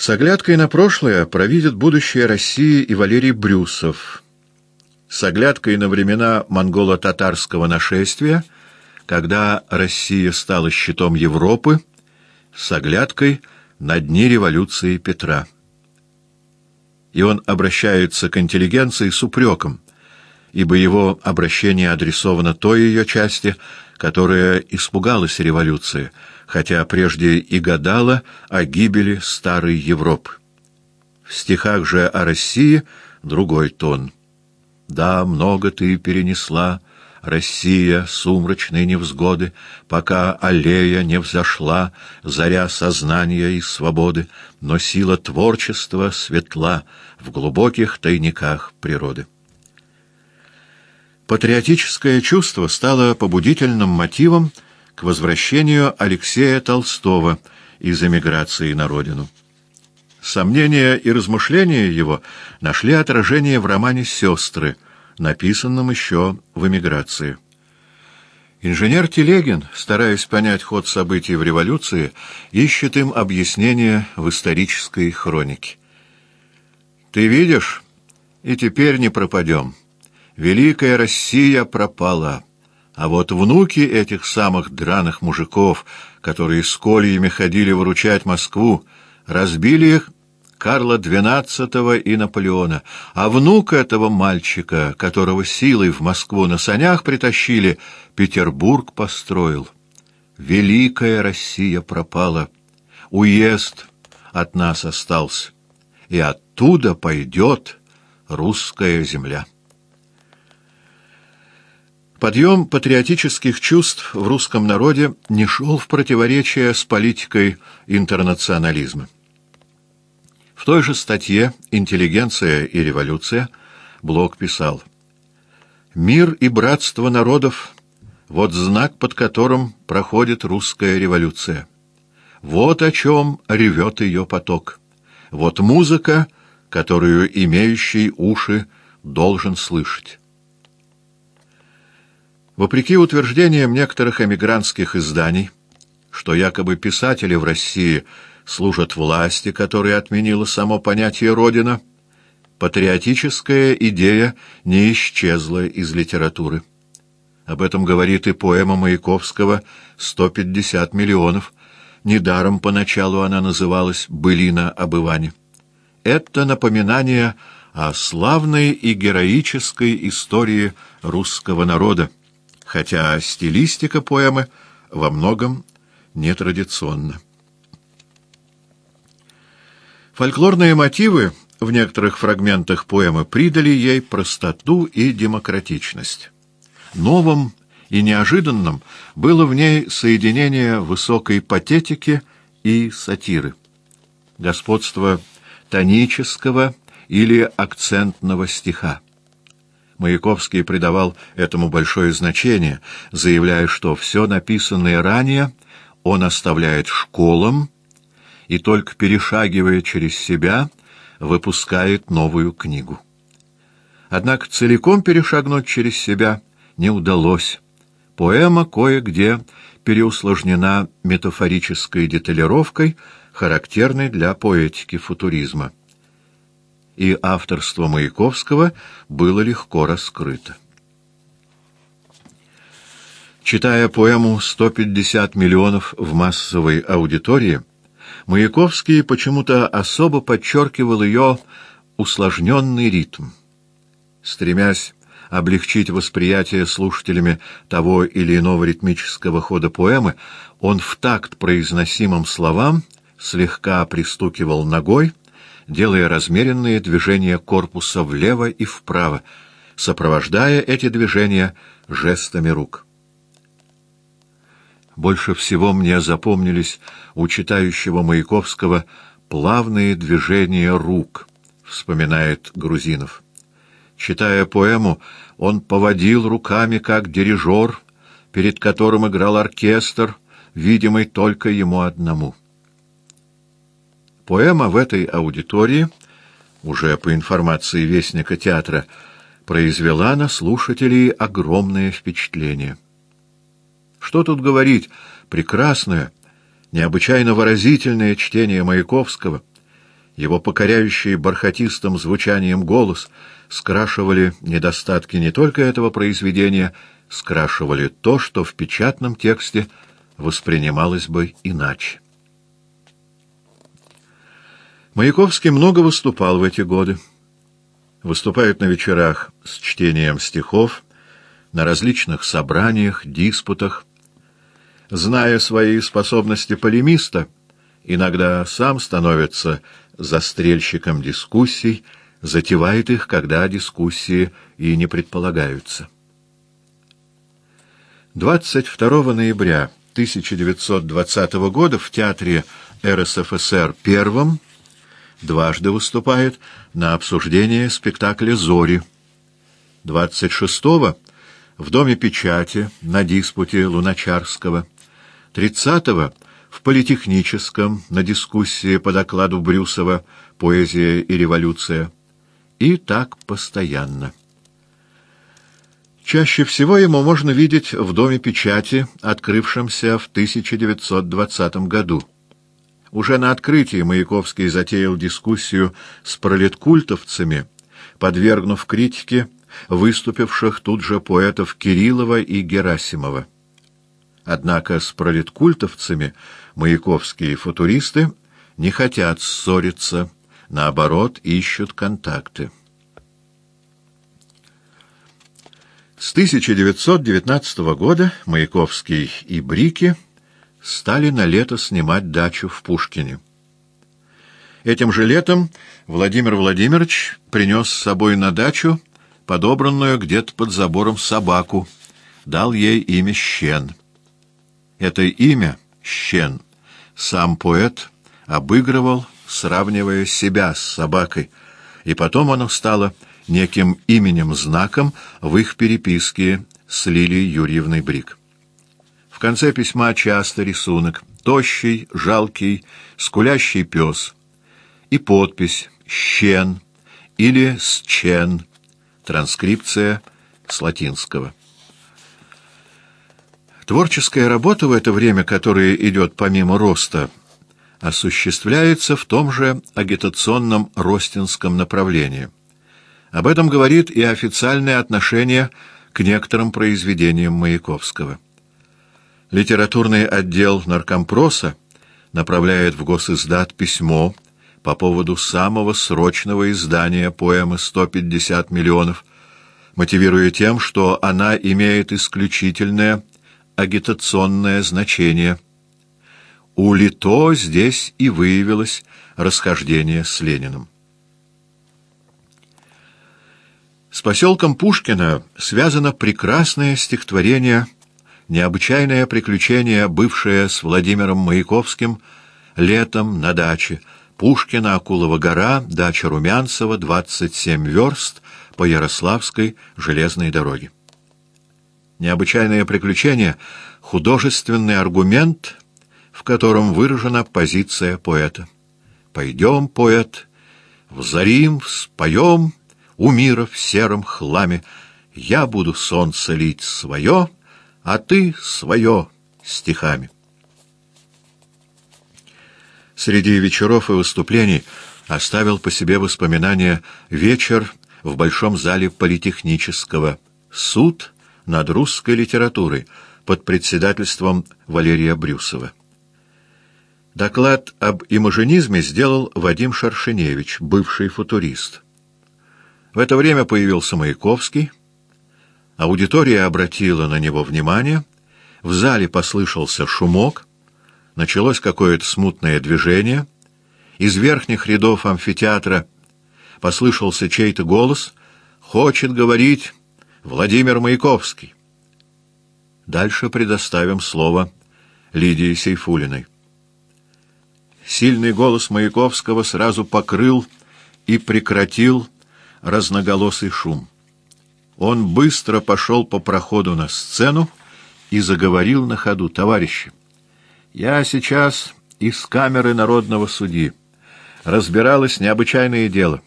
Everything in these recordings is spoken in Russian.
С оглядкой на прошлое провидит будущее России и Валерий Брюсов. С оглядкой на времена монголо-татарского нашествия, когда Россия стала щитом Европы, с оглядкой на дни революции Петра. И он обращается к интеллигенции с упреком, ибо его обращение адресовано той ее части, которая испугалась революции, хотя прежде и гадала о гибели старой Европы. В стихах же о России другой тон. «Да, много ты перенесла, Россия, сумрачной невзгоды, пока аллея не взошла, заря сознания и свободы, но сила творчества светла в глубоких тайниках природы». Патриотическое чувство стало побудительным мотивом к возвращению Алексея Толстого из эмиграции на родину. Сомнения и размышления его нашли отражение в романе «Сестры», написанном еще в эмиграции. Инженер Телегин, стараясь понять ход событий в революции, ищет им объяснение в исторической хронике. «Ты видишь, и теперь не пропадем». Великая Россия пропала, а вот внуки этих самых драных мужиков, которые с кольями ходили выручать Москву, разбили их Карла XII и Наполеона, а внук этого мальчика, которого силой в Москву на санях притащили, Петербург построил. Великая Россия пропала, уезд от нас остался, и оттуда пойдет русская земля. Подъем патриотических чувств в русском народе не шел в противоречие с политикой интернационализма. В той же статье «Интеллигенция и революция» Блок писал «Мир и братство народов — вот знак, под которым проходит русская революция. Вот о чем ревет ее поток. Вот музыка, которую имеющий уши должен слышать». Вопреки утверждениям некоторых эмигрантских изданий, что якобы писатели в России служат власти, которая отменила само понятие «родина», патриотическая идея не исчезла из литературы. Об этом говорит и поэма Маяковского «150 миллионов». Недаром поначалу она называлась «Былина об Иване». Это напоминание о славной и героической истории русского народа, хотя стилистика поэмы во многом нетрадиционна. Фольклорные мотивы в некоторых фрагментах поэмы придали ей простоту и демократичность. Новым и неожиданным было в ней соединение высокой патетики и сатиры, господство тонического или акцентного стиха. Маяковский придавал этому большое значение, заявляя, что все написанное ранее он оставляет школам и только перешагивая через себя, выпускает новую книгу. Однако целиком перешагнуть через себя не удалось. Поэма кое-где переусложнена метафорической деталировкой, характерной для поэтики футуризма и авторство Маяковского было легко раскрыто. Читая поэму «150 миллионов в массовой аудитории», Маяковский почему-то особо подчеркивал ее усложненный ритм. Стремясь облегчить восприятие слушателями того или иного ритмического хода поэмы, он в такт произносимым словам слегка пристукивал ногой, делая размеренные движения корпуса влево и вправо, сопровождая эти движения жестами рук. Больше всего мне запомнились у читающего Маяковского плавные движения рук, вспоминает Грузинов. Читая поэму, он поводил руками, как дирижер, перед которым играл оркестр, видимый только ему одному. Поэма в этой аудитории, уже по информации Вестника театра, произвела на слушателей огромное впечатление. Что тут говорить, прекрасное, необычайно выразительное чтение Маяковского, его покоряющий бархатистым звучанием голос скрашивали недостатки не только этого произведения, скрашивали то, что в печатном тексте воспринималось бы иначе. Маяковский много выступал в эти годы. Выступает на вечерах с чтением стихов, на различных собраниях, диспутах. Зная свои способности полемиста, иногда сам становится застрельщиком дискуссий, затевает их, когда дискуссии и не предполагаются. 22 ноября 1920 года в театре РСФСР первом дважды выступает на обсуждении спектакля «Зори». 26-го в Доме печати на диспуте Луначарского. 30-го в Политехническом на дискуссии по докладу Брюсова «Поэзия и революция». И так постоянно. Чаще всего ему можно видеть в Доме печати, открывшемся в 1920 году. Уже на открытии Маяковский затеял дискуссию с пролеткультовцами, подвергнув критике выступивших тут же поэтов Кириллова и Герасимова. Однако с пролеткультовцами маяковские футуристы не хотят ссориться, наоборот, ищут контакты. С 1919 года Маяковский и Брики стали на лето снимать дачу в Пушкине. Этим же летом Владимир Владимирович принес с собой на дачу подобранную где-то под забором собаку, дал ей имя Щен. Это имя, Щен, сам поэт обыгрывал, сравнивая себя с собакой, и потом оно стало неким именем-знаком в их переписке с Лилией Юрьевной Брик. Конце письма часто рисунок «Тощий, жалкий, скулящий пес» и подпись «Щен» или «Счен», транскрипция с латинского. Творческая работа в это время, которая идет помимо роста, осуществляется в том же агитационном ростинском направлении. Об этом говорит и официальное отношение к некоторым произведениям Маяковского. Литературный отдел наркомпроса направляет в госиздат письмо по поводу самого срочного издания поэмы «150 миллионов», мотивируя тем, что она имеет исключительное агитационное значение. У Лито здесь и выявилось расхождение с Лениным. С поселком Пушкина связано прекрасное стихотворение «Необычайное приключение, бывшее с Владимиром Маяковским летом на даче», Пушкина, Акулова гора, дача Румянцева, 27 верст по Ярославской железной дороге. Необычайное приключение — художественный аргумент, в котором выражена позиция поэта. «Пойдем, поэт, взорим, споем у мира в сером хламе, я буду солнце лить свое, а ты свое стихами». Среди вечеров и выступлений оставил по себе воспоминания вечер в Большом зале Политехнического, суд — над русской литературой под председательством Валерия Брюсова. Доклад об имажинизме сделал Вадим Шаршиневич, бывший футурист. В это время появился Маяковский. Аудитория обратила на него внимание. В зале послышался шумок. Началось какое-то смутное движение. Из верхних рядов амфитеатра послышался чей-то голос. «Хочет говорить Владимир Маяковский. Дальше предоставим слово Лидии Сейфулиной. Сильный голос Маяковского сразу покрыл и прекратил разноголосый шум. Он быстро пошел по проходу на сцену и заговорил на ходу. «Товарищи, я сейчас из камеры народного судьи. Разбиралось необычайное дело.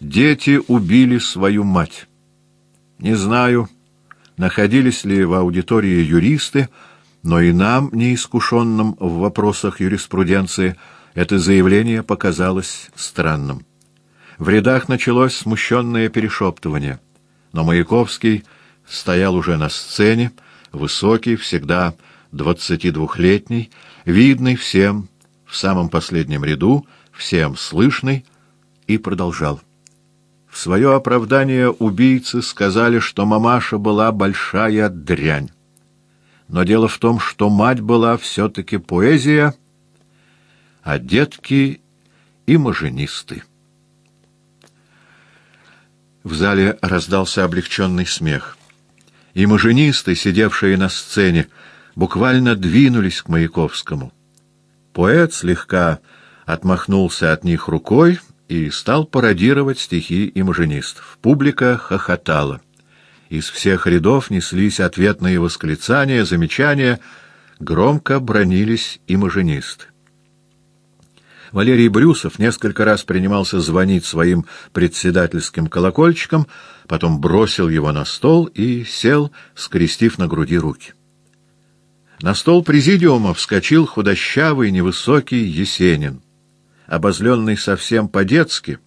Дети убили свою мать». Не знаю, находились ли в аудитории юристы, но и нам, неискушенным в вопросах юриспруденции, Это заявление показалось странным. В рядах началось смущенное перешептывание, но Маяковский стоял уже на сцене, высокий, всегда двадцатидвухлетний, видный всем, в самом последнем ряду, всем слышный, и продолжал. В свое оправдание убийцы сказали, что мамаша была большая дрянь. Но дело в том, что мать была все-таки поэзия, а детки — имажинисты. В зале раздался облегченный смех. Имажинисты, сидевшие на сцене, буквально двинулись к Маяковскому. Поэт слегка отмахнулся от них рукой и стал пародировать стихи имажинистов. Публика хохотала. Из всех рядов неслись ответные восклицания, замечания, громко бронились имажинисты. Валерий Брюсов несколько раз принимался звонить своим председательским колокольчиком, потом бросил его на стол и сел, скрестив на груди руки. На стол президиума вскочил худощавый, невысокий Есенин. Обозленный совсем по-детски,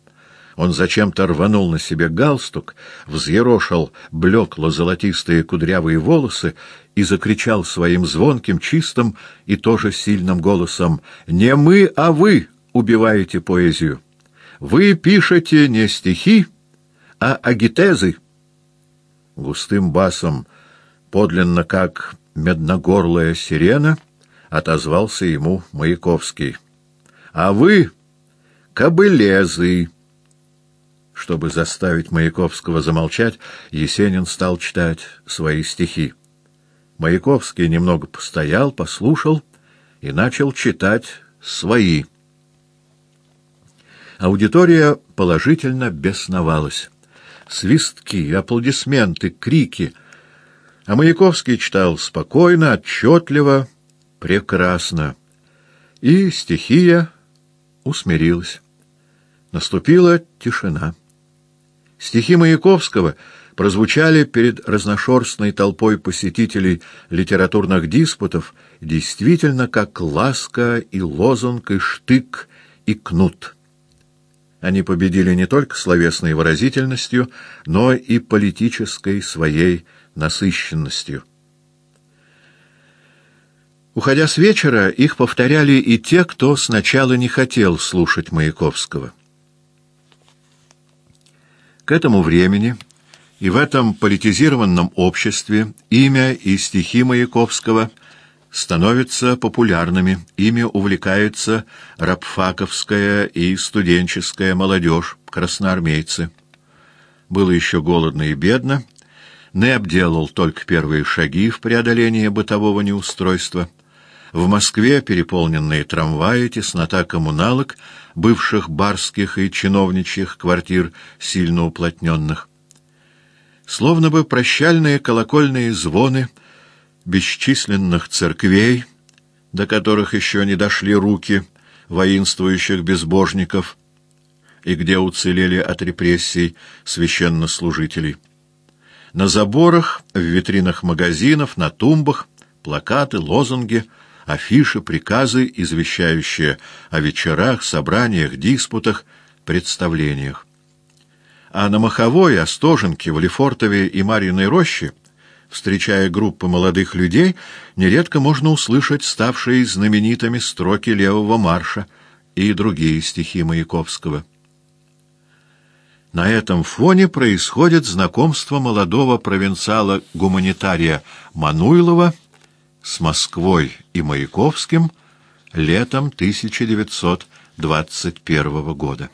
он зачем-то рванул на себе галстук, взъерошил блекло-золотистые кудрявые волосы и закричал своим звонким, чистым и тоже сильным голосом «Не мы, а вы!» Убиваете поэзию. Вы пишете не стихи, а агитезы. Густым басом, подлинно как медногорлая сирена, отозвался ему Маяковский. А вы — кобылезы. Чтобы заставить Маяковского замолчать, Есенин стал читать свои стихи. Маяковский немного постоял, послушал и начал читать свои Аудитория положительно бесновалась. Свистки, аплодисменты, крики. А Маяковский читал спокойно, отчетливо, прекрасно. И стихия усмирилась. Наступила тишина. Стихи Маяковского прозвучали перед разношерстной толпой посетителей литературных диспутов действительно как ласка и лозунг, и штык, и кнут. Они победили не только словесной выразительностью, но и политической своей насыщенностью. Уходя с вечера, их повторяли и те, кто сначала не хотел слушать Маяковского. К этому времени и в этом политизированном обществе имя и стихи Маяковского – становятся популярными, ими увлекается рабфаковская и студенческая молодежь, красноармейцы. Было еще голодно и бедно, Нэб делал только первые шаги в преодолении бытового неустройства. В Москве переполненные трамваи, теснота коммуналок, бывших барских и чиновничьих квартир, сильно уплотненных. Словно бы прощальные колокольные звоны — бесчисленных церквей, до которых еще не дошли руки воинствующих безбожников, и где уцелели от репрессий священнослужителей. На заборах, в витринах магазинов, на тумбах плакаты, лозунги, афиши, приказы, извещающие о вечерах, собраниях, диспутах, представлениях. А на Маховой, Остоженке, в Лефортове и Марьиной роще — встречая группы молодых людей, нередко можно услышать ставшие знаменитыми строки левого марша и другие стихи Маяковского. На этом фоне происходит знакомство молодого провинциала-гуманитария Мануйлова с Москвой и Маяковским летом 1921 года.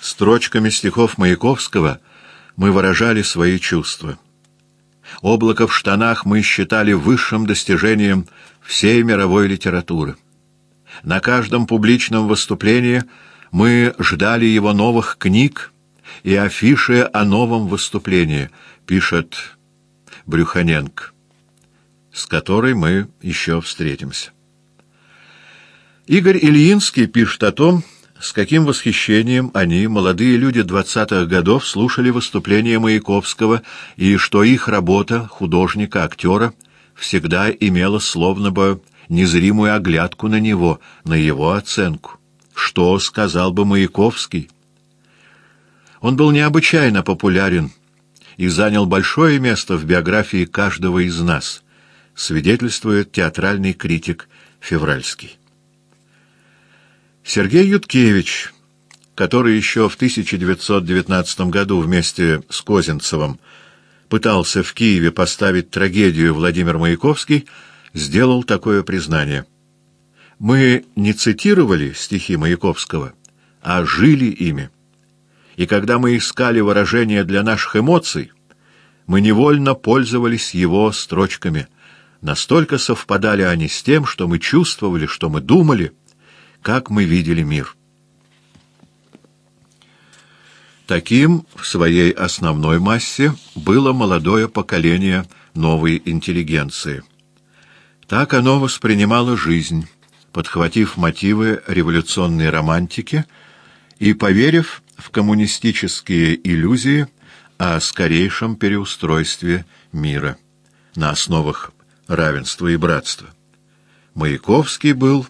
Строчками стихов Маяковского – мы выражали свои чувства. Облако в штанах мы считали высшим достижением всей мировой литературы. На каждом публичном выступлении мы ждали его новых книг и афиши о новом выступлении, пишет Брюханенко, с которой мы еще встретимся. Игорь Ильинский пишет о том, с каким восхищением они, молодые люди двадцатых годов, слушали выступления Маяковского, и что их работа, художника, актера, всегда имела словно бы незримую оглядку на него, на его оценку. Что сказал бы Маяковский? Он был необычайно популярен и занял большое место в биографии каждого из нас, свидетельствует театральный критик Февральский. Сергей Юткевич, который еще в 1919 году вместе с Козинцевым пытался в Киеве поставить трагедию Владимир Маяковский, сделал такое признание. Мы не цитировали стихи Маяковского, а жили ими. И когда мы искали выражения для наших эмоций, мы невольно пользовались его строчками. Настолько совпадали они с тем, что мы чувствовали, что мы думали, как мы видели мир. Таким в своей основной массе было молодое поколение новой интеллигенции. Так оно воспринимало жизнь, подхватив мотивы революционной романтики и поверив в коммунистические иллюзии о скорейшем переустройстве мира на основах равенства и братства. Маяковский был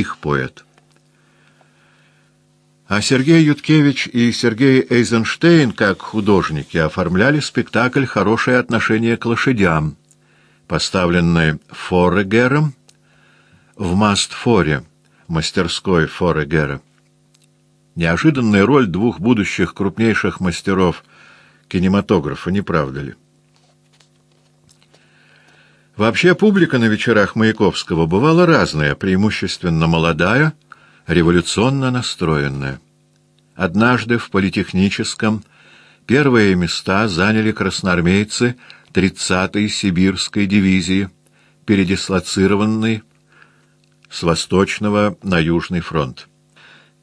их поэт. А Сергей Юткевич и Сергей Эйзенштейн, как художники, оформляли спектакль «Хорошее отношение к лошадям», поставленный Форегером в Мастфоре, мастерской Форегера. Неожиданная роль двух будущих крупнейших мастеров кинематографа, не правда ли? Вообще публика на вечерах Маяковского бывала разная, преимущественно молодая, революционно настроенная. Однажды в политехническом первые места заняли красноармейцы 30-й сибирской дивизии, передислоцированной с восточного на южный фронт.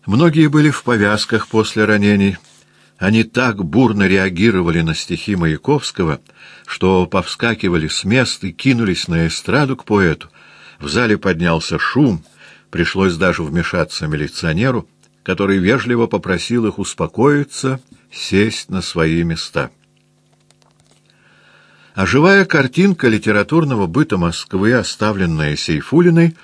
Многие были в повязках после ранений. Они так бурно реагировали на стихи Маяковского, что повскакивали с мест и кинулись на эстраду к поэту. В зале поднялся шум, Пришлось даже вмешаться милиционеру, который вежливо попросил их успокоиться, сесть на свои места. А живая картинка литературного быта Москвы, оставленная Сейфулиной,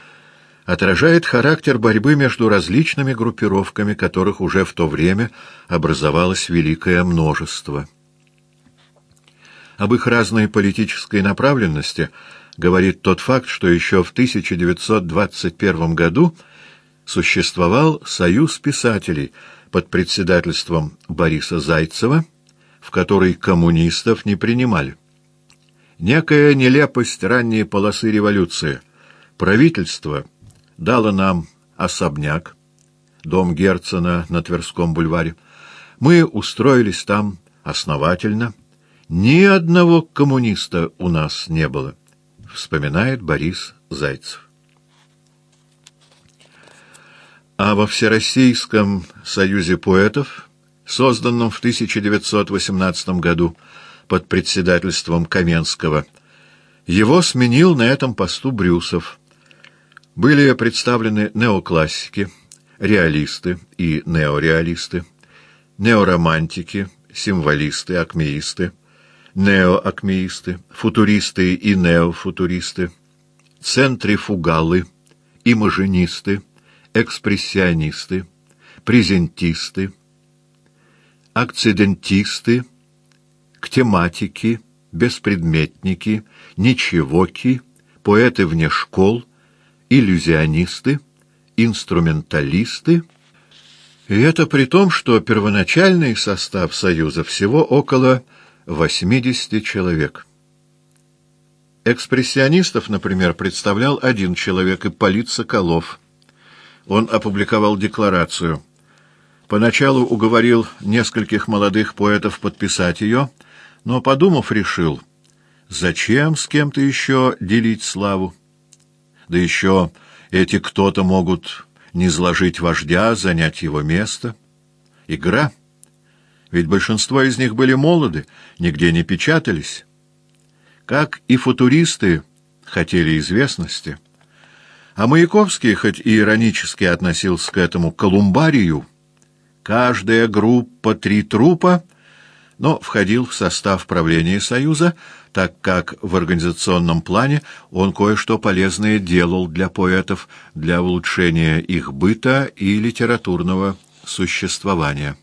отражает характер борьбы между различными группировками, которых уже в то время образовалось великое множество. Об их разной политической направленности – говорит тот факт, что еще в 1921 году существовал Союз писателей под председательством Бориса Зайцева, в который коммунистов не принимали. Некая нелепость ранней полосы революции. Правительство дало нам особняк, дом Герцена на Тверском бульваре. Мы устроились там основательно. Ни одного коммуниста у нас не было вспоминает Борис Зайцев. А во Всероссийском союзе поэтов, созданном в 1918 году под председательством Каменского, его сменил на этом посту Брюсов. Были представлены неоклассики, реалисты и неореалисты, неоромантики, символисты, акмеисты, неоакмеисты, футуристы и неофутуристы, центрифугалы, имажинисты, экспрессионисты, презентисты, акцидентисты, к тематике, беспредметники, ничегоки, поэты вне школ, иллюзионисты, инструменталисты, и это при том, что первоначальный состав Союза всего около 80 человек. Экспрессионистов, например, представлял один человек, Ипполит Соколов. Он опубликовал декларацию. Поначалу уговорил нескольких молодых поэтов подписать ее, но, подумав, решил, зачем с кем-то еще делить славу? Да еще эти кто-то могут не сложить вождя, занять его место. Игра — ведь большинство из них были молоды, нигде не печатались. Как и футуристы хотели известности. А Маяковский, хоть и иронически относился к этому колумбарию, каждая группа три трупа, но входил в состав правления Союза, так как в организационном плане он кое-что полезное делал для поэтов, для улучшения их быта и литературного существования.